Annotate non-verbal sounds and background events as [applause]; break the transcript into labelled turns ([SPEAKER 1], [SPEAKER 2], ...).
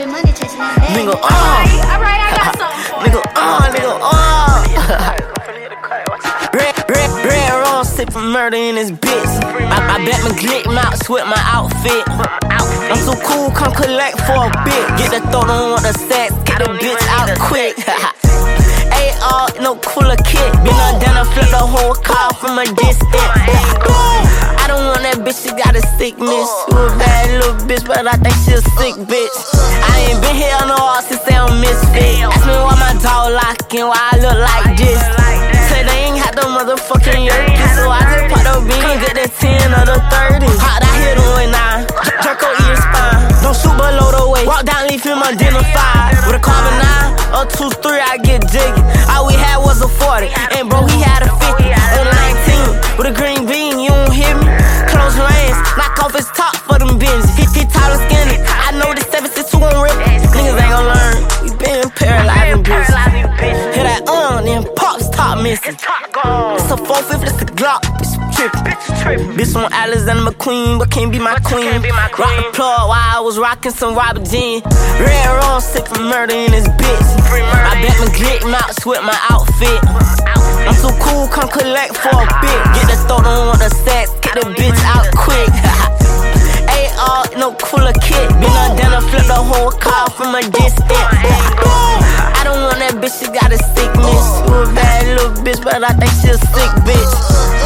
[SPEAKER 1] nigga, uh.
[SPEAKER 2] Alright, I got something [laughs] for
[SPEAKER 1] Nigga, uh, nigga, uh. [laughs] Red, red, red wrong, sippin' murder in this bitch. I, I bet my glick mouse with my outfit. I'm too cool, come collect for a bit. Get the throat on want the sex, get the bitch out quick. [laughs] AR, no cooler kit. Been on down, I flip the whole car from a distance. Bitch, but I think she a sick bitch. I ain't been here no all since they on misfit. Ask me why my dog locking, why I look like this. Say they ain't had the motherfucking yerkin, so I just pop the bean, come get the 10 or the 30. Hot, I hit him with nine. Draco ear spine. Don't shoot below the waist. Walk down, leave him identified. With a carbon nine or two, three, I get jiggy. All we had was a 40, and bro, he had a 50 on 19 with a green bean. You don't hear me? Close lanes, knock off his top for them bins. Pops top missing. It's a 450, it's a Glock. Bitch, trippin'. Bitch on Alexander McQueen, but can't be my queen. Rock the plug while I was rocking some Robert Jean. Red wrong, sick for murder in this bitch. I bet my glick mouse with my outfit. I'm so cool, come collect for a bit. Get the throat on want the sex, get the bitch out quick. AR, [laughs] uh, no cooler kit. Been on down, I flip the whole car from a distance. But I think she a sick bitch.